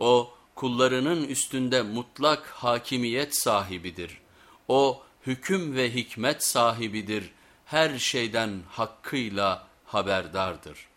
O kullarının üstünde mutlak hakimiyet sahibidir. O hüküm ve hikmet sahibidir. Her şeyden hakkıyla haberdardır.''